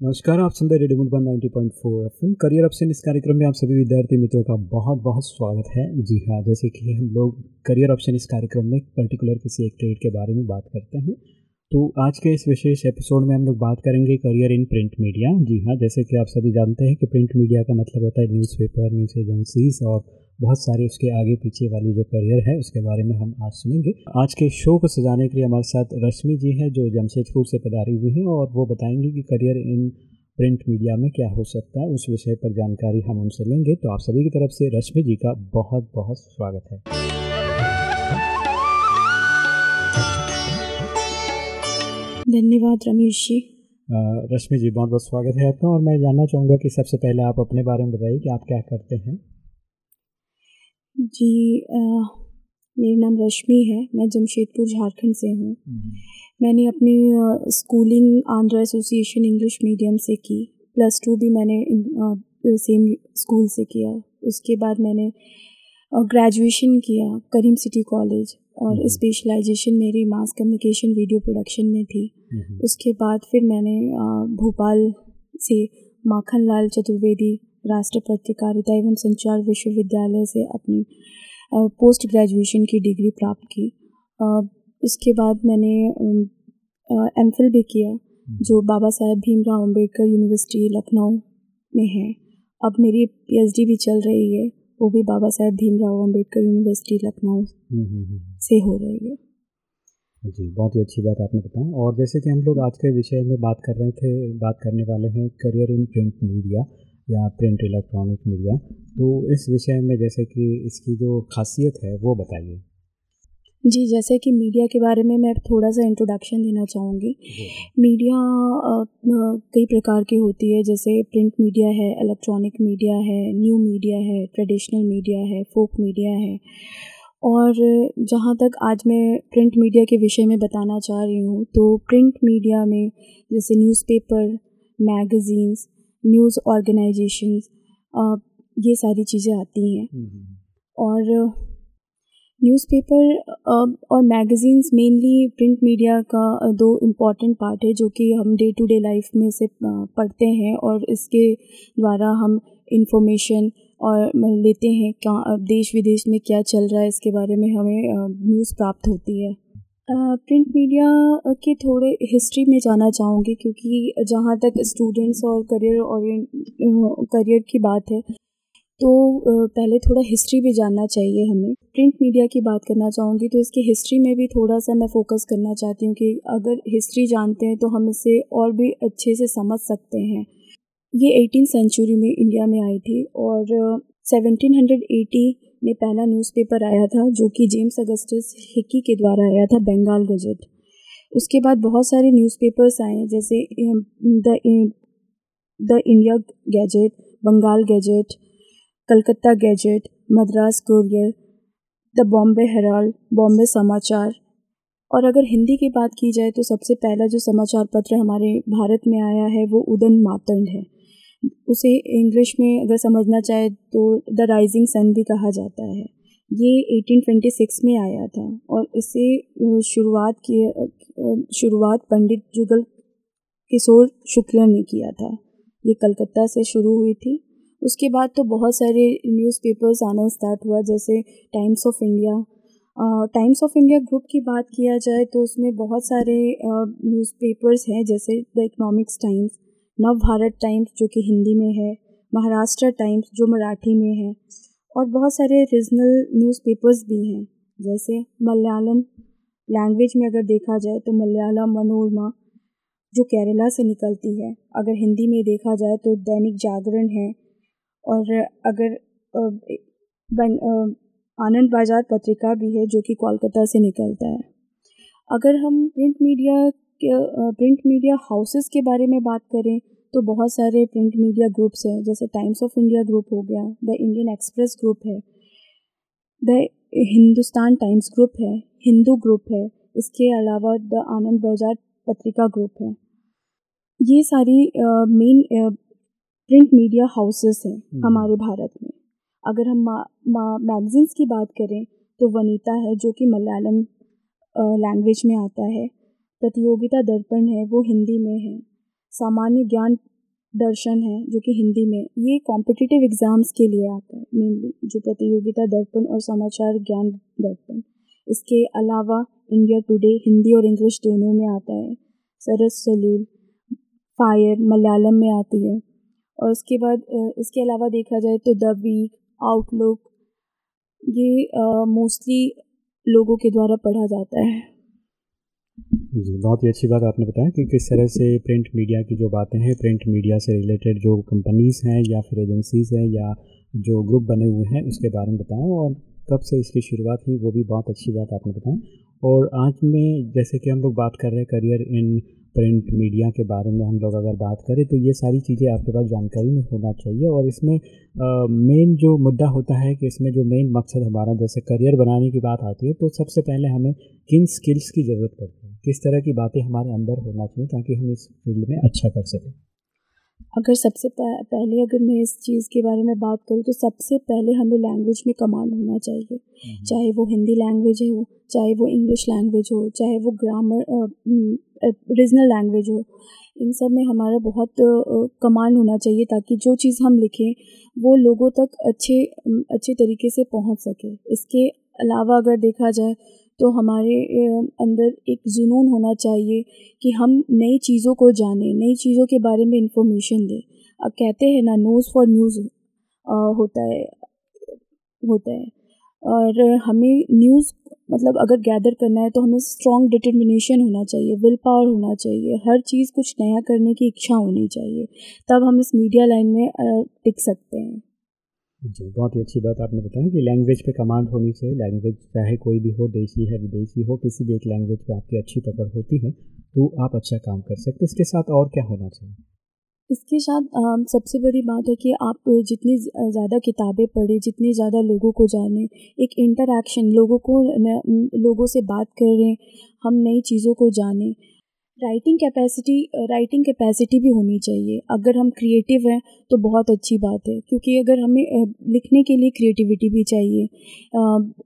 नमस्कार, आप सुन रहे radio Madhuban 90.4 FM. Career option इस कार्यक्रम में आप सभी विद्यार्थी मित्रों का बहुत बहुत स्वागत है। जी हाँ जैसे कि हम लोग करियर ऑप्शन इस कार्यक्रम में पर्टिकुलर किसी एक ट्रेड के बारे में बात करते हैं। तो आज के इस विशेष एपिसोड में हम लोग बात करेंगे करियर इन प्रिंट मीडिया। जी हाँ जैसे कि आप सभी जानते हैं कि प्रिंट मीडिया का मतलब होता है न्यूज़पेपर, न्यूज़ एजेंसीज और बहुत सारे उसके आगे पीछे वाली जो करियर है उसके बारे में हम आज सुनेंगे। आज के शो को सजाने के लिए हमारे साथ रश्मि जी हैं जो जमशेदपुर से पधारी हुई हैं और वो बताएँगे कि करियर इन प्रिंट मीडिया में क्या हो सकता है उस विषय पर जानकारी हम उनसे लेंगे। तो आप सभी की तरफ़ से रश्मि जी का बहुत बहुत स्वागत है। धन्यवाद रमेश जी। रश्मि जी बहुत बहुत स्वागत है आपका और मैं जानना चाहूँगा कि सबसे पहले आप अपने बारे में बताइए कि आप क्या करते हैं। जी आ, मेरा नाम रश्मि है मैं जमशेदपुर झारखंड से हूँ। मैंने अपनी schooling Andhra association English medium से की प्लस टू भी मैंने सेम स्कूल से किया। उसके बाद मैंने ग्रेजुएशन किया करीम सिटी कॉलेज और स्पेशलाइजेशन मेरी मास कम्युनिकेशन वीडियो प्रोडक्शन में थी। उसके बाद फिर मैंने भोपाल से माखन लाल चतुर्वेदी राष्ट्रीय पत्रकारिता एवं संचार विश्वविद्यालय से अपनी पोस्ट ग्रेजुएशन की डिग्री प्राप्त की। उसके बाद मैंने एम भी किया जो बाबा साहेब भीमराव अंबेडकर यूनिवर्सिटी लखनऊ में है। अब मेरी पीएचडी भी चल रही है वो भी बाबा साहेब भीमराव अंबेडकर यूनिवर्सिटी लखनऊ से हो रही है। जी बहुत ही अच्छी बात आपने बताया और जैसे कि हम लोग आज के विषय में बात कर रहे थे बात करने वाले हैं करियर इन प्रिंट मीडिया या प्रिंट इलेक्ट्रॉनिक मीडिया तो इस विषय में जैसे कि इसकी जो खासियत है वो बताइए। जी जैसे कि मीडिया के बारे में मैं थोड़ा सा इंट्रोडक्शन देना चाहूँगी। मीडिया कई प्रकार की होती है जैसे प्रिंट मीडिया है इलेक्ट्रॉनिक मीडिया है न्यू मीडिया है ट्रेडिशनल मीडिया है फोक मीडिया है। और जहाँ तक आज मैं प्रिंट मीडिया के विषय में बताना चाह रही हूँ तो प्रिंट मीडिया में जैसे न्यूज़पेपर मैगज़ीन्स न्यूज़ ऑर्गेनाइजेशंस ये सारी चीज़ें आती हैं। और न्यूज़पेपर और मैगज़ीन्स मेनली प्रिंट मीडिया का दो इंपॉर्टेंट पार्ट है जो कि हम डे टू डे लाइफ में से पढ़ते हैं और इसके द्वारा हम इंफॉर्मेशन और लेते हैं क्या देश विदेश में क्या चल रहा है इसके बारे में हमें न्यूज़ प्राप्त होती है। प्रिंट मीडिया के थोड़े हिस्ट्री में जाना चाहूँगी क्योंकि जहाँ तक स्टूडेंट्स और करियर और करियर की बात है तो पहले थोड़ा हिस्ट्री भी जानना चाहिए हमें। प्रिंट मीडिया की बात करना चाहूँगी तो इसकी हिस्ट्री में भी थोड़ा सा मैं फोकस करना चाहती हूँ कि अगर हिस्ट्री जानते हैं तो हम इसे और भी अच्छे से समझ सकते हैं। ये एटीन सेंचुरी में इंडिया में आई थी और 1780 में पहला न्यूज़पेपर आया था, जो कि जेम्स अगस्टस हिक्की के द्वारा आया था बंगाल गजट उसके बाद बहुत सारे न्यूज़पेपर्स आए, जैसे the the India Gazette Bengal Gazette Calcutta Gazette Madras Courier the Bombay Herald Bombay Samachar और अगर हिंदी की बात की जाए तो सबसे पहला जो समाचार पत्र हमारे भारत में आया है, वो उदन मातंड है। उसे इंग्लिश में अगर समझना चाहे तो द राइजिंग सन भी कहा जाता है। ये 1826 में आया था और इसे शुरुआत की शुरुआत पंडित जुगल किशोर शुक्ला ने किया था। ये कलकत्ता से शुरू हुई थी। उसके बाद तो बहुत सारे न्यूज़पेपर्स आना स्टार्ट हुआ, जैसे Times of India Times of India group की बात किया जाए तो उसमें बहुत सारे न्यूज़पेपर्स हैं, जैसे द इकोनॉमिक्स टाइम्स नव भारत टाइम्स जो कि हिंदी में है, महाराष्ट्र टाइम्स जो मराठी में है, और बहुत सारे रीजनल न्यूज़पेपर्स भी हैं। जैसे मलयालम लैंग्वेज में अगर देखा जाए तो मलयालम मनोरमा जो केरला से निकलती है, अगर हिंदी में देखा जाए तो दैनिक जागरण है, और अगर आनंद बाज़ार पत्रिका भी है जो कि कोलकाता से निकलता है। अगर हम print media print media houses के बारे में बात करें तो बहुत सारे प्रिंट मीडिया ग्रुप्स हैं जैसे टाइम्स ऑफ़ इंडिया ग्रुप हो गया द इंडियन एक्सप्रेस ग्रुप है द हिंदुस्तान टाइम्स ग्रुप है हिंदू ग्रुप है इसके अलावा द आनंद बाज़ार पत्रिका ग्रुप है। ये सारी मेन प्रिंट मीडिया हाउसेस हैं हम्म। हमारे भारत में। अगर हम मैगजीन्स की बात करें तो वनीता है जो कि मलयालम लैंग्वेज में आता है। प्रतियोगिता दर्पण है, वो हिंदी में है। सामान्य ज्ञान दर्शन है, जो कि हिंदी में। ये कॉम्पिटिटिव एग्ज़ाम्स के लिए आता है मेनली जो प्रतियोगिता दर्पण और समाचार ज्ञान दर्पण। इसके अलावा इंडिया टुडे हिंदी और इंग्लिश दोनों में आता है। सरस सलील फायर मलयालम में आती है। और उसके बाद इसके अलावा देखा जाए तो द वीक आउटलुक ये मोस्टली लोगों के द्वारा पढ़ा जाता है। जी, बहुत ही अच्छी बात आपने बताया कि किस तरह से प्रिंट मीडिया की जो बातें हैं प्रिंट मीडिया से रिलेटेड जो कंपनीज़ हैं या फिर एजेंसीज़ हैं या जो ग्रुप बने हुए हैं, उसके बारे में बताएँ और कब से इसकी शुरुआत हुई, वो भी बहुत अच्छी बात आपने बताएँ और आज में जैसे कि हम लोग बात कर रहे हैं करियर इन प्रिंट मीडिया के बारे में हम लोग अगर बात करें तो ये सारी चीज़ें आपके पास जानकारी में होना चाहिए। और इसमें मेन जो मुद्दा होता है कि इसमें जो मेन मकसद हमारा, जैसे करियर बनाने की बात आती है तो सबसे पहले हमें किन स्किल्स की ज़रूरत पड़ती है? किस तरह की बातें हमारे अंदर होना चाहिए ताकि हम इस फ़ील्ड में अच्छा कर सकें। अगर सबसे पहले अगर मैं इस चीज़ के बारे में बात करूँ तो सबसे पहले हमें लैंग्वेज में कमांड होना चाहिए हम्म। चाहे वो हिंदी लैंग्वेज हो चाहे वो इंग्लिश लैंग्वेज हो चाहे वो ग्रामर रीजनल लैंग्वेज हो इन सब में हमारा बहुत कमांड होना चाहिए ताकि जो चीज़ हम लिखें वो लोगों तक अच्छे अच्छे तरीके से पहुँच सके इसके अलावा अगर देखा जाए तो हमारे अंदर एक जुनून होना चाहिए कि हम नई चीज़ों को जानें, नई चीज़ों के बारे में इंफॉर्मेशन दें। अब कहते हैं ना नोज़ फॉर न्यूज़ होता है होता है। और हमें न्यूज़ मतलब अगर गैदर करना है तो हमें स्ट्रॉन्ग डिटर्मिनेशन होना चाहिए विल पावर होना चाहिए, हर चीज़ कुछ नया करने की इच्छा होनी चाहिए। तब हम इस मीडिया लाइन में टिक सकते हैं। जी, बहुत ही अच्छी बात आपने बताया कि लैंग्वेज पे कमांड होनी चाहिए। लैंग्वेज चाहे कोई भी हो देशी है, विदेशी हो, किसी भी एक लैंग्वेज पे आपकी अच्छी पकड़ होती है तो आप अच्छा काम कर सकते इसके साथ और क्या होना चाहिए? इसके साथ सबसे बड़ी बात है कि आप जितनी ज़्यादा किताबें पढ़ें, जितनी ज़्यादा लोगों को जाने, एक इंटरेक्शन लोगों को लोगों से बात करें, हम नई चीज़ों को जानें राइटिंग कैपेसिटी राइटिंग कैपेसिटी भी होनी चाहिए। अगर हम क्रिएटिव हैं तो बहुत अच्छी बात है, क्योंकि अगर हमें लिखने के लिए क्रिएटिविटी भी चाहिए।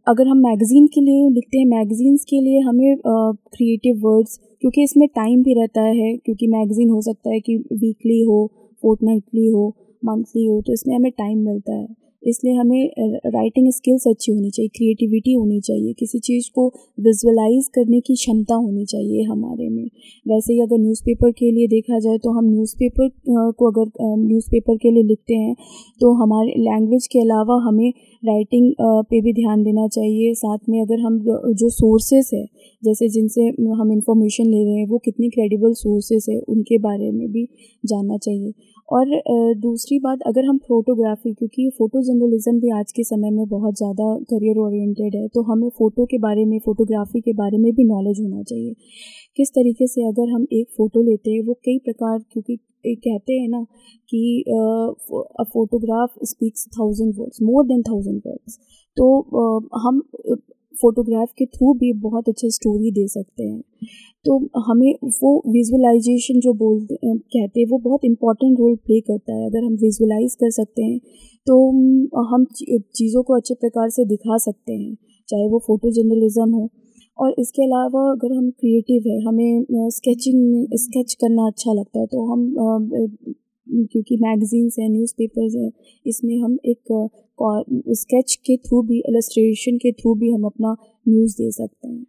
अगर हम मैगज़ीन के लिए लिखते हैं मैगज़ीन्स के लिए हमें क्रिएटिव वर्ड्स क्योंकि इसमें टाइम भी रहता है, क्योंकि मैगज़ीन हो सकता है कि वीकली हो फोर्टनाइटली हो मंथली हो तो इसमें हमें टाइम मिलता है। इसलिए हमें राइटिंग स्किल्स अच्छी होनी चाहिए क्रिएटिविटी होनी चाहिए, किसी चीज़ को विजुअलाइज करने की क्षमता होनी चाहिए हमारे में। वैसे ही अगर न्यूज़पेपर के लिए देखा जाए तो हम न्यूज़पेपर को अगर न्यूज़पेपर के लिए लिखते हैं तो हमारे लैंग्वेज के अलावा हमें राइटिंग पे भी ध्यान देना चाहिए। साथ में अगर हम जो सोर्सेस है, जैसे जिनसे हम इंफॉर्मेशन ले रहे हैं, वो कितनी क्रेडिबल सोर्सेस है, उनके बारे में भी जानना चाहिए। और दूसरी बात, अगर हम फ़ोटोग्राफ़ी क्योंकि फ़ोटो जर्नलिज़म भी आज के समय में बहुत ज़्यादा करियर ओरिएंटेड है तो हमें फ़ोटो के बारे में फ़ोटोग्राफ़ी के बारे में भी नॉलेज होना चाहिए। किस तरीके से अगर हम एक फ़ोटो लेते हैं, वो कई प्रकार, क्योंकि कहते हैं ना कि, a photograph speaks thousand words more than thousand words तो हम फ़ोटोग्राफ के थ्रू भी बहुत अच्छा स्टोरी दे सकते हैं। तो हमें वो विजुअलाइजेशन जो बोलते कहते हैं, वो बहुत इंपॉर्टेंट रोल प्ले करता है। अगर हम विजुअलाइज कर सकते हैं तो हम चीज़ों को अच्छे प्रकार से दिखा सकते हैं, चाहे वो फ़ोटो जर्नलिज़म हो। और इसके अलावा अगर हम क्रिएटिव है, हमें स्केचिंग स्केच करना अच्छा लगता है तो हम क्योंकि मैगज़ीन्स हैं न्यूज़पेपर्स हैं, इसमें हम एक स्केच के थ्रू भी एलस्ट्रेशन के थ्रू भी हम अपना न्यूज़ दे सकते हैं।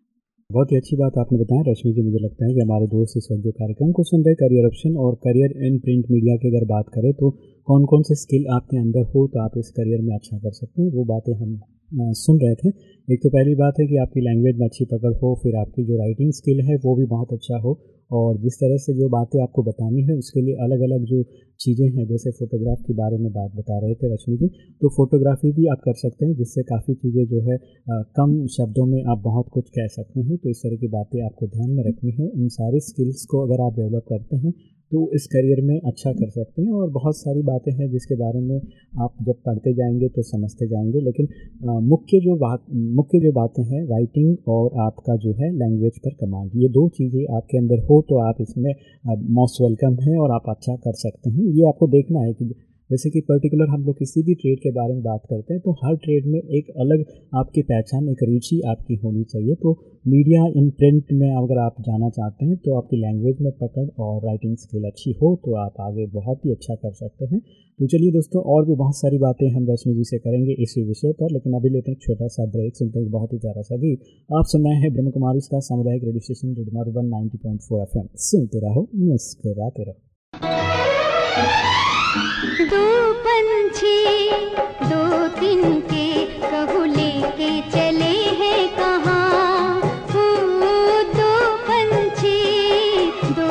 बहुत ही अच्छी बात आपने बताया। रश्मि जी, मुझे लगता है कि हमारे दोस्त इस वक्त जो कार्यक्रम को सुन रहे करियर ऑप्शन और करियर इन प्रिंट मीडिया की अगर बात करें तो कौन कौन से स्किल आपके अंदर हो तो आप इस करियर में अच्छा कर सकते हैं। वो बातें हम सुन रहे थे। एक तो पहली बात है कि आपकी लैंग्वेज में अच्छी पकड़ हो फिर आपकी जो राइटिंग स्किल है वो भी बहुत अच्छा हो। और जिस तरह से जो बातें आपको बतानी है उसके लिए अलग अलग जो चीज़ें हैं जैसे फ़ोटोग्राफ के बारे में बात बता रहे थे रश्मि जी तो फोटोग्राफी भी आप कर सकते हैं जिससे काफ़ी चीज़ें जो है आ, कम शब्दों में आप बहुत कुछ कह सकते हैं। तो इस तरह की बातें आपको ध्यान में रखनी है। इन सारी स्किल्स को अगर आप डेवलप करते हैं तो इस करियर में अच्छा कर सकते हैं और बहुत सारी बातें हैं जिसके बारे में आप जब पढ़ते जाएँगे तो समझते जाएँगे। लेकिन मुख्य जो बात, मुख्य जो बातें हैं राइटिंग और आपका जो है लैंग्वेज पर कमांड ये दो चीज़ें आपके अंदर हो तो आप इसमें मोस्ट वेलकम हैं और आप अच्छा कर सकते हैं। ये आपको देखना है कि जैसे कि पर्टिकुलर हम लोग किसी भी ट्रेड के बारे में बात करते हैं तो हर ट्रेड में एक अलग आपकी पहचान, एक रुचि आपकी होनी चाहिए। तो मीडिया इन प्रिंट में अगर आप जाना चाहते हैं तो आपकी लैंग्वेज में पकड़ और राइटिंग स्किल अच्छी हो तो आप आगे बहुत ही अच्छा कर सकते हैं। तो चलिए दोस्तों, और भी बहुत सारी बातें हम रश्मि जी से करेंगे इसी विषय पर, लेकिन अभी लेते हैं एक छोटा सा ब्रेक सुनते हैं बहुत ही प्यारा सा गीत। आप सुन रहे हैं ब्रह्म कुमारी का सामुदायिक radio station radio one ninety point four F सुनते रहो, मुस्कराते रहो। दो पंछी दो के चले हैं कहाँ? दो पंछी दो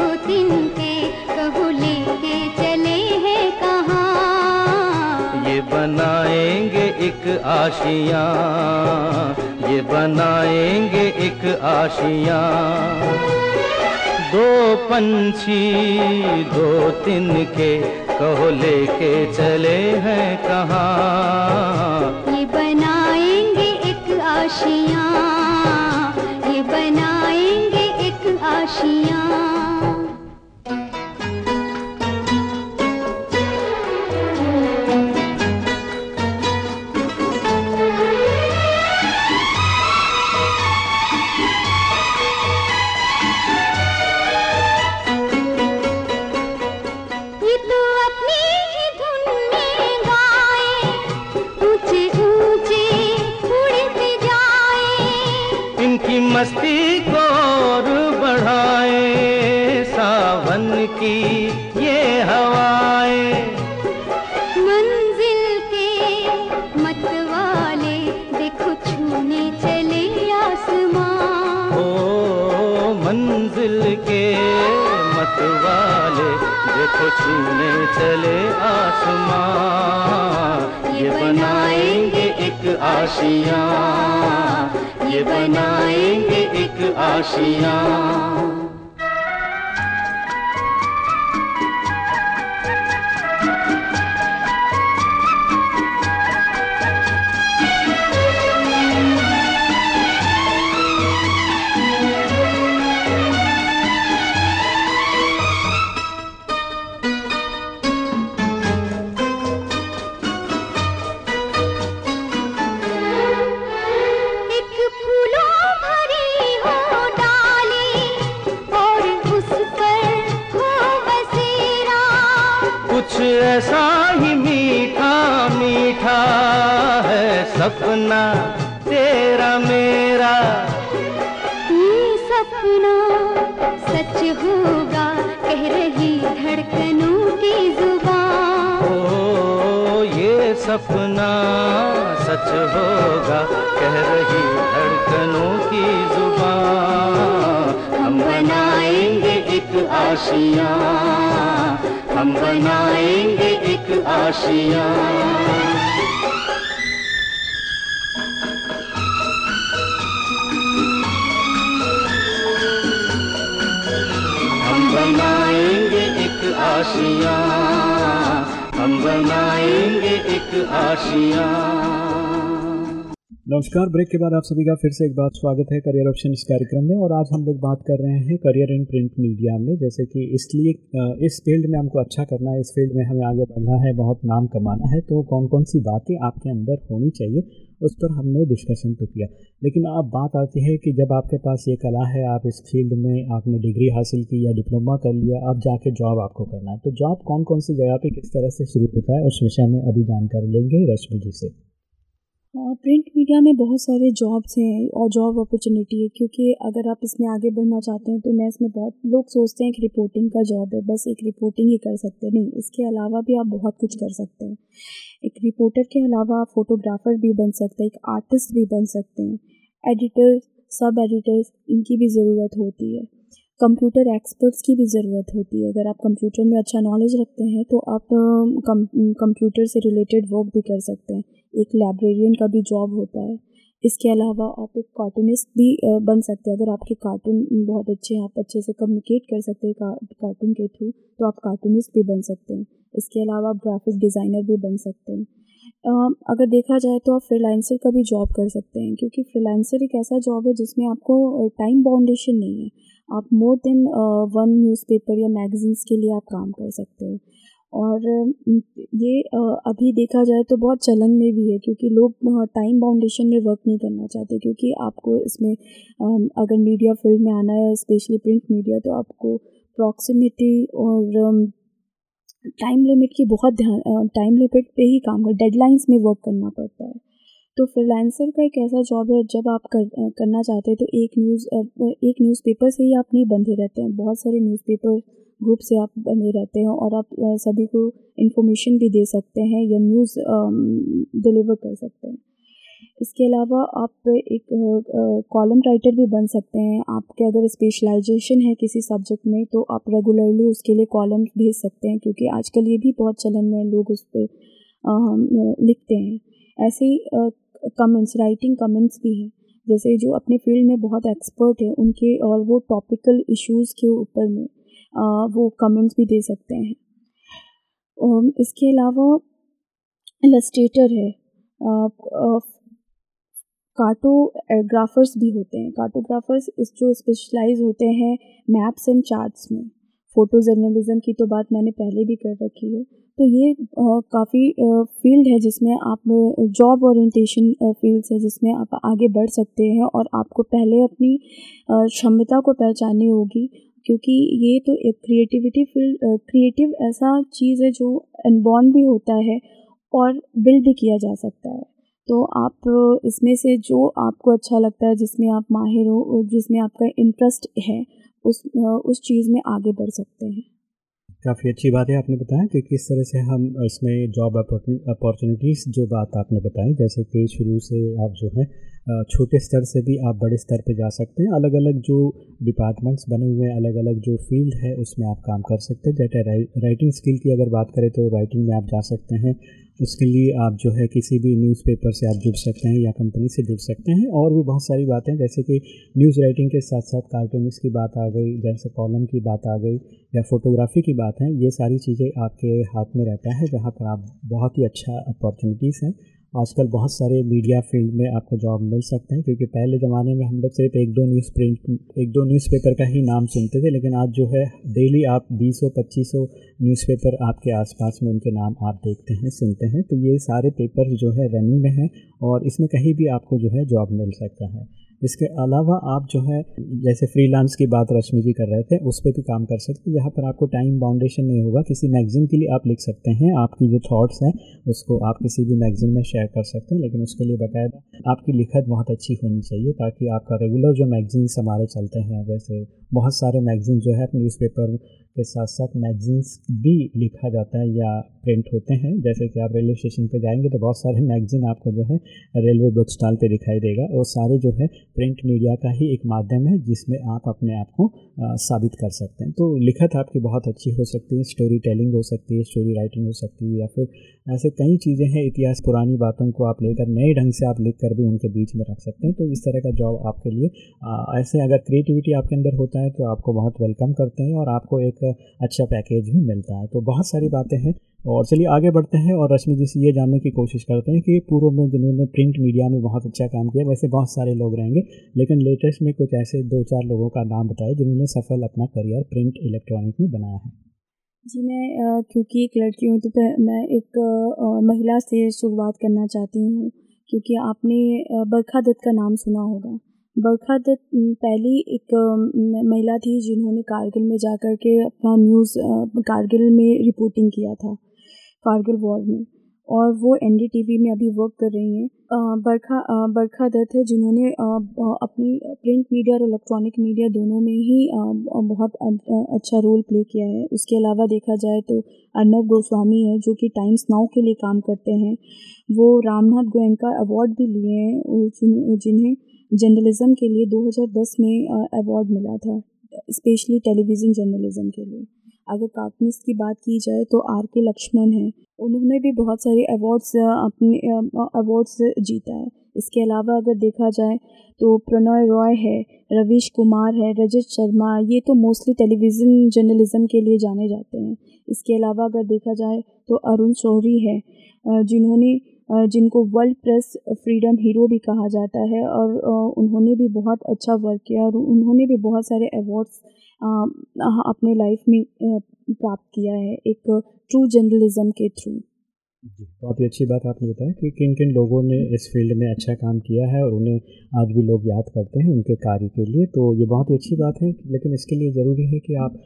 के चले हैं कहाँ? ये बनाएँगे एक आशिया, ये बनाएँगे एक आशिया। दो पंछी दो तिनके कहो लेके चले हैं कहाँ? छूने चले आसमां। ये बनाएँगे एक आशिया। ये बनाएँगे एक आशिया। सपना तेरा मेरा। ये सपना सच होगा कह रही धड़कनों की ज़ुबान। ओ ये सपना सच होगा कह रही धड़कनों की ज़ुबान। हम बनाएँगे एक आशिया। हम बनाएँगे एक आशिया। हम बनाएँगे एक आशिया। हम बनाएँगे एक आशिया। नमस्कार, ब्रेक के बाद आप सभी का फिर से एक बार स्वागत है करियर ऑप्शन इस कार्यक्रम में और आज हम लोग बात कर रहे हैं करियर इन प्रिंट मीडिया में, जैसे कि इसलिए इस फ़ील्ड में हमको अच्छा करना है, इस फ़ील्ड में हमें आगे बढ़ना है, बहुत नाम कमाना है तो कौन कौन सी बातें आपके अंदर होनी चाहिए, उस पर हमने डिस्कशन तो किया। लेकिन अब बात आती है कि जब आपके पास ये कला है, आप इस फ़ील्ड में आपने डिग्री हासिल की या डिप्लोमा कर लिया, अब जाके जॉब आपको करना है तो जॉब कौन कौन सी जगह पे किस तरह से शुरू होता है, उस विषय में अभी जानकारी लेंगे रश्मि जी से। प्रिंट मीडिया में बहुत सारे जॉब्स हैं और जॉब अपॉर्चुनिटी है, क्योंकि अगर आप इसमें आगे बढ़ना चाहते हैं तो मैं इसमें बहुत, लोग सोचते हैं कि रिपोर्टिंग का जॉब है, बस एक रिपोर्टिंग ही कर सकते हैं। नहीं, इसके अलावा भी आप बहुत कुछ कर सकते हैं। एक रिपोर्टर के अलावा आप फोटोग्राफर भी बन सकते हैं, एक आर्टिस्ट भी बन सकते हैं। एडिटर सब एडिटर्स इनकी भी ज़रूरत होती है। कंप्यूटर एक्सपर्ट्स की भी ज़रूरत होती है। अगर आप कंप्यूटर में अच्छा नॉलेज रखते हैं तो आप कंप्यूटर से रिलेटेड वर्क भी कर सकते हैं। एक लाइब्रेरियन का भी जॉब होता है। इसके अलावा आप एक कार्टूनिस्ट भी बन सकते हैं। अगर आपके कार्टून बहुत अच्छे हैं, आप अच्छे से कम्युनिकेट कर सकते हैं कार्टून के थ्रू तो आप कार्टूनिस्ट भी बन सकते हैं। इसके अलावा आप ग्राफिक डिज़ाइनर भी बन सकते हैं। अगर देखा जाए तो आप फ्रीलांसर का भी जॉब कर सकते हैं, क्योंकि फ्रीलांसर एक ऐसा जॉब है जिसमें आपको टाइम बाउंडेशन नहीं है। आप मोर देन वन न्यूज़पेपर या मैगजीन्स के लिए आप काम कर सकते हैं। और ये अभी देखा जाए तो बहुत चलन में भी है क्योंकि लोग टाइम बाउंडेशन में वर्क नहीं करना चाहते क्योंकि आपको इसमें अगर मीडिया फ़ील्ड में आना है स्पेशली प्रिंट मीडिया तो आपको प्रॉक्सिमिटी और टाइम लिमिट की बहुत ध्यान टाइम लिमिट पे ही काम कर डेडलाइंस में वर्क करना पड़ता है। तो फ्रीलांसर का एक ऐसा जॉब है, जब आप कर करना चाहते हैं तो एक न्यूज़ एक न्यूज़पेपर से ही आप नहीं बंधे रहते हैं, बहुत सारे न्यूज़पेपर ग्रुप से आप बने रहते हैं और आप सभी को इन्फॉर्मेशन भी दे सकते हैं या न्यूज़ डिलीवर कर सकते हैं। इसके अलावा आप एक कॉलम राइटर भी बन सकते हैं। आपके अगर स्पेशलाइजेशन है किसी सब्जेक्ट में तो आप रेगुलरली उसके लिए कॉलम भेज सकते हैं, क्योंकि आजकल ये भी बहुत चलन में लोग उस पर लिखते हैं। ऐसे ही कमेंट्स राइटिंग कमेंट्स भी हैं। जैसे जो अपने फ़ील्ड में बहुत एक्सपर्ट है, उनके, और वो टॉपिकल इश्यूज़ के ऊपर में वो कमेंट्स भी दे सकते हैं। इसके अलावा इलस्ट्रेटर है। कार्टोग्राफर्स भी होते हैं। कार्टोग्राफर्स इस जो स्पेशलाइज होते हैं मैप्स एंड चार्ट्स में। फ़ोटो जर्नलिज़म की तो बात मैंने पहले भी कर रखी है। तो ये काफ़ी फ़ील्ड है जिसमें आप जॉब ओरिएंटेशन फील्ड्स है जिसमें आप आगे बढ़ सकते हैं और आपको पहले अपनी क्षमता को पहचाननी होगी। क्योंकि ये तो एक क्रिएटिविटी फ़ील्ड क्रिएटिव ऐसा चीज़ है जो अनबॉर्न भी होता है और बिल्ड भी किया जा सकता है। तो आप इसमें से जो आपको अच्छा लगता है, जिसमें आप माहिर हो और जिसमें आपका इंटरेस्ट है, उस उस चीज़ में आगे बढ़ सकते हैं। काफ़ी अच्छी बात है, आपने बताया कि किस तरह से हम इसमें जॉब अपॉर्चुनिटीज़ जो बात आपने बताई, जैसे कि शुरू से आप जो है छोटे स्तर से भी आप बड़े स्तर पर जा सकते हैं। अलग अलग जो डिपार्टमेंट्स बने हुए हैं अलग अलग जो फ़ील्ड है, उसमें आप काम कर सकते हैं। जैसे राइटिंग स्किल की अगर बात करें तो राइटिंग में आप जा सकते हैं। उसके लिए आप जो है किसी भी न्यूज़पेपर से आप जुड़ सकते हैं या कंपनी से जुड़ सकते हैं और भी बहुत सारी बातें जैसे कि न्यूज़ राइटिंग के साथ साथ कार्टूनिस्ट की बात आ गई, जैसे कॉलम की बात आ गई या फोटोग्राफी की बात है, ये सारी चीज़ें आपके हाथ में रहता है जहाँ पर आप बहुत ही अच्छा अपॉर्चुनिटीज़ हैं। आजकल बहुत सारे मीडिया फ़ील्ड में आपको जॉब मिल सकते हैं, क्योंकि पहले ज़माने में हम लोग सिर्फ़ एक दो न्यूज़ प्रिंट, एक दो न्यूज़पेपर का ही नाम सुनते थे, लेकिन आज जो है, डेली आप 200 2500 न्यूज़पेपर आपके आसपास में उनके नाम आप देखते हैं, सुनते हैं तो ये सारे पेपर जो है रनिंग में हैं और इसमें कहीं भी आपको जो है जॉब मिल सकता है। इसके अलावा आप जो है, जैसे फ्रीलांस की बात रश्मि जी कर रहे थे, उस पर भी काम कर सकते हैं। जहाँ पर आपको टाइम बाउंडेशन नहीं होगा। किसी मैगज़ीन के लिए आप लिख सकते हैं। आपकी जो थॉट्स हैं, उसको आप किसी भी मैगज़ीन में शेयर कर सकते हैं, लेकिन उसके लिए बाकायदा आपकी लिखत बहुत अच्छी होनी चाहिए, ताकि आपका रेगुलर जो मैगज़ीन्स हमारे चलते हैं, जैसे बहुत सारे मैगज़ीन जो है न्यूज़पेपर के साथ साथ मैगज़ीन्स भी लिखा जाता है या प्रिंट होते हैं। जैसे कि आप रेलवे स्टेशन पे जाएँगे तो बहुत सारे मैगज़ीन आपको जो है रेलवे बुक स्टॉल पे दिखाई देगा। और सारे जो है प्रिंट मीडिया का ही एक माध्यम है जिसमें आप अपने आप को साबित कर सकते हैं। तो लिखत आपकी बहुत अच्छी हो सकती है स्टोरी टेलिंग हो सकती है स्टोरी राइटिंग हो सकती है या फिर ऐसे कई चीज़ें हैं इतिहास पुरानी बातों को आप लेकर नए ढंग से आप लिख कर भी उनके बीच में रख सकते हैं। तो इस तरह का जॉब आपके लिए आ, ऐसे अगर क्रिएटिविटी आपके अंदर होता है तो आपको बहुत वेलकम करते हैं और आपको एक अच्छा पैकेज भी मिलता है। तो बहुत सारी बातें हैं और चलिए आगे बढ़ते हैं और रश्मि जी से ये जानने की कोशिश करते हैं कि पूर्व में जिन्होंने प्रिंट मीडिया में बहुत अच्छा काम किया, वैसे बहुत सारे लोग रहेंगे, लेकिन लेटेस्ट में कुछ ऐसे दो चार लोगों का नाम बताए जिन्होंने सफल अपना करियर प्रिंट इलेक्ट्रॉनिक में बनाया है। जी, मैं क्योंकि एक लड़की हूँ तो मैं एक महिला से शुरुआत करना चाहती हूँ, क्योंकि आपने बरखा दत्त का नाम सुना होगा। बरखा दत्त पहली एक महिला थी जिन्होंने कारगिल में जा कर के अपना न्यूज़ कारगिल में रिपोर्टिंग किया था, कारगिल वॉर में। और वो एनडीटीवी में अभी वर्क कर रही हैं। बरखा बरखा दत्त है जिन्होंने अपनी प्रिंट मीडिया और इलेक्ट्रॉनिक मीडिया दोनों में ही बहुत अच्छा रोल प्ले किया है। उसके अलावा देखा जाए तो अर्नब गोस्वामी है, जो कि टाइम्स नाउ के लिए काम करते हैं। वो रामनाथ गोयनका अवार्ड भी लिए हैं जिन्हें जर्नलिज़म के लिए 2010 में अवार्ड मिला था स्पेशली टेलीविज़न जर्नलिज़म के लिए। अगर कार्टूनिस्ट की बात की जाए तो आर के लक्ष्मण हैं। उन्होंने भी बहुत सारे अवार्ड्स अपने अवार्ड्स जीता है। इसके अलावा अगर देखा जाए तो प्रणय रॉय है, रवीश कुमार है, रजत शर्मा, ये तो मोस्टली टेलीविज़न जर्नलिज़म के लिए जाने जाते हैं। इसके अलावा अगर देखा जाए तो अरुण शौरी है जिन्होंने जिनको वर्ल्ड प्रेस फ्रीडम हीरो भी कहा जाता है और उन्होंने भी बहुत अच्छा वर्क किया और उन्होंने भी बहुत सारे अवार्ड्स अपने लाइफ में प्राप्त किया है एक ट्रू जर्नलिज्म के थ्रू जी, बहुत ही अच्छी बात आपने बताया कि किन किन लोगों ने इस फ़ील्ड में अच्छा काम किया है और उन्हें आज भी लोग याद करते हैं उनके कार्य के लिए। तो ये बहुत ही अच्छी बात है, लेकिन इसके लिए ज़रूरी है कि आप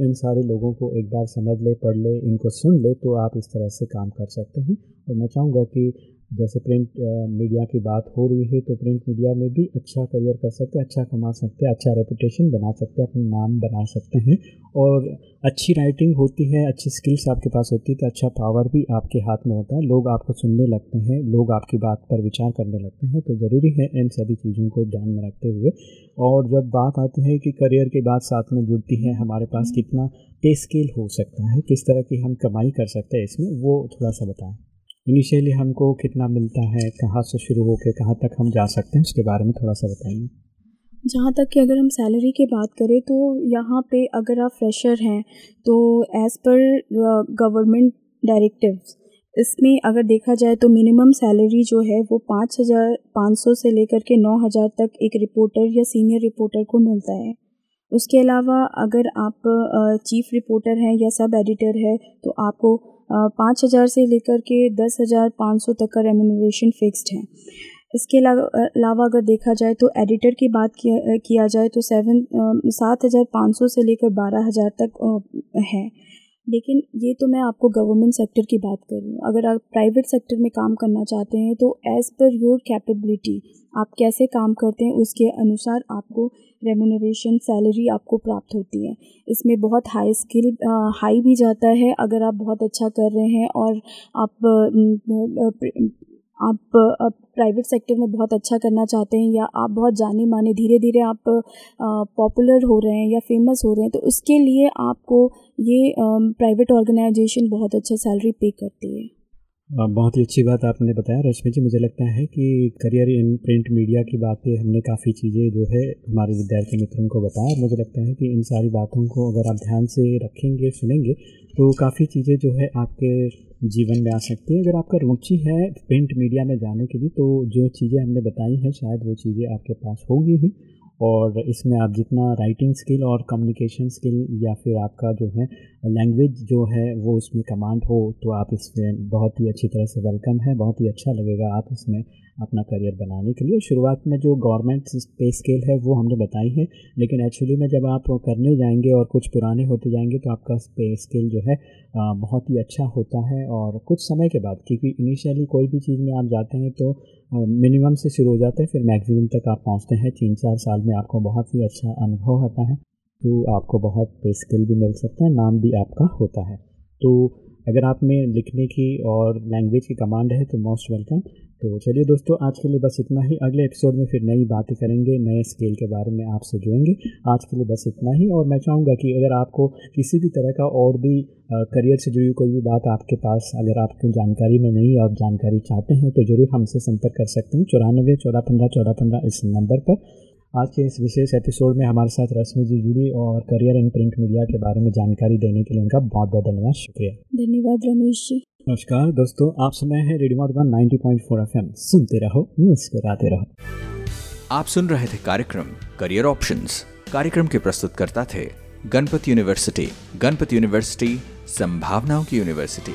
इन सारे लोगों को एक बार समझ ले, पढ़ ले, इनको सुन ले तो आप इस तरह से काम कर सकते हैं। और मैं चाहूँगा कि जैसे प्रिंट मीडिया की बात हो रही है तो प्रिंट मीडिया में भी अच्छा करियर कर सकते हैं अच्छा कमा सकते हैं अच्छा रेपुटेशन बना सकते हैं अपना नाम बना सकते हैं। और अच्छी राइटिंग होती है अच्छी स्किल्स आपके पास होती है तो अच्छा पावर भी आपके हाथ में होता है। लोग आपको सुनने लगते हैं लोग आपकी बात पर विचार करने लगते हैं तो ज़रूरी है इन सभी चीज़ों को ध्यान में रखते हुए। और जब बात आती है कि करियर के बाद साथ में जुड़ती है हमारे पास कितना पे स्केल हो सकता है किस तरह की हम कमाई कर सकते हैं इसमें वो थोड़ा सा बताएँ। इनिशियली हमको कितना मिलता है, कहाँ से शुरू होकर कहाँ तक हम जा सकते हैं, उसके बारे में थोड़ा सा बताइए। जहाँ तक कि अगर हम सैलरी की बात करें तो यहाँ पे अगर आप फ्रेशर हैं तो एज़ पर गवर्नमेंट डायरेक्टिव्स इसमें अगर देखा जाए तो मिनिमम सैलरी जो है, वो पाँच हज़ार पाँच सौ से लेकर के नौ हज़ार तक एक रिपोर्टर या सीनियर रिपोर्टर को मिलता है। उसके अलावा अगर आप चीफ रिपोर्टर हैं या सब एडिटर है तो आपको पाँच हज़ार से लेकर के दस हज़ार पाँच सौ तक का रेमोनरेशन फिक्स्ड है। इसके अलावा अगर देखा जाए तो एडिटर की बात किया किया जाए तो सेवन सात हज़ार पाँच सौ से लेकर बारह हज़ार तक है। लेकिन ये तो मैं आपको गवर्नमेंट सेक्टर की बात कर रही हूँ। अगर आप प्राइवेट सेक्टर में काम करना चाहते हैं तो एज़ पर योर कैपेबिलिटी आप कैसे काम करते हैं उसके अनुसार आपको रेमोनरेशन सैलरी आपको प्राप्त होती है। इसमें बहुत हाई स्किल हाई भी जाता है अगर आप बहुत अच्छा कर रहे हैं और आप आप प्राइवेट सेक्टर में बहुत अच्छा करना चाहते हैं या आप बहुत जाने माने धीरे धीरे आप पॉपुलर हो रहे हैं या फ़ेमस हो रहे हैं तो उसके लिए आपको ये प्राइवेट ऑर्गेनाइजेशन बहुत अच्छा सैलरी पे करती है। बहुत ही अच्छी बात आपने बताया। रश्मि जी, मुझे लगता है कि करियर इन प्रिंट मीडिया की बातें हमने काफ़ी चीज़ें जो है हमारे विद्यार्थी मित्रों को बताया। मुझे लगता है कि इन सारी बातों को अगर आप ध्यान से रखेंगे, सुनेंगे तो काफ़ी चीज़ें जो है आपके जीवन में आ सकती है। अगर आपका रुचि है प्रिंट मीडिया में जाने के लिए तो जो चीज़ें हमने बताई हैं, शायद वो चीज़ें आपके पास होगी ही। और इसमें आप जितना राइटिंग स्किल और कम्युनिकेशन स्किल या फिर आपका जो है लैंग्वेज जो है वो उसमें कमांड हो तो आप इसमें बहुत ही अच्छी तरह से वेलकम है, बहुत ही अच्छा लगेगा आप इसमें अपना करियर बनाने के लिए। शुरुआत में जो गवर्नमेंट पे स्केल है, वो हमने बताई है। लेकिन एक्चुअली में जब आप करने जाएँगे और कुछ पुराने होते जाएँगे तो आपका पे स्केल जो है बहुत ही अच्छा होता है। और कुछ समय के बाद, क्योंकि इनिशियली कोई भी चीज़ में आप जाते हैं तो मिनिमम से शुरू हो जाते हैं, फिर मैक्सिमम तक आप पहुँचते हैं। तीन चार साल में आपको बहुत ही अच्छा अनुभव होता है तो आपको बहुत पे स्किल भी मिल सकता है, नाम भी आपका होता है। तो अगर आप में लिखने की और लैंग्वेज की कमांड है तो मोस्ट वेलकम तो चलिए दोस्तों, आज के लिए बस इतना ही। अगले एपिसोड में फिर नई बातें करेंगे, नए स्केल के बारे में आपसे जुड़ेंगे। आज के लिए बस इतना ही और मैं चाहूँगा कि अगर आपको किसी भी तरह का और भी करियर से जुड़ी कोई भी बात आपके पास अगर आपकी जानकारी में नहीं, आप जानकारी चाहते हैं तो ज़रूर हमसे संपर्क कर सकते हैं। चौरानबे चौदह पंद्रह चौदह पंद्रह इस नंबर पर। आज के इस विशेष एपिसोड में हमारे साथ रश्मि जी जुड़ी और करियर इन प्रिंट मीडिया के बारे में जानकारी देने के लिए उनका बहुत बहुत धन्यवाद। शुक्रिया। धन्यवाद रमेश जी। नमस्कार दोस्तों, आप सुन रहे हैं रेडियो मधुबन 90.4 एफएम। सुनते रहो, मुस्कुराते रहो। आप सुन रहे थे कार्यक्रम करियर ऑप्शंस कार्यक्रम के प्रस्तुतकर्ता थे गणपति यूनिवर्सिटी गणपति यूनिवर्सिटी, संभावनाओं की यूनिवर्सिटी।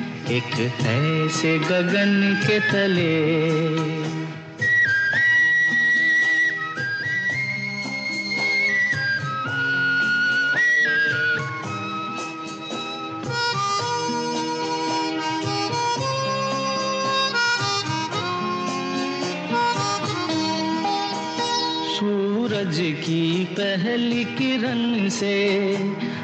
एक ऐसे गगन के तले। सूरज की पहली किरण से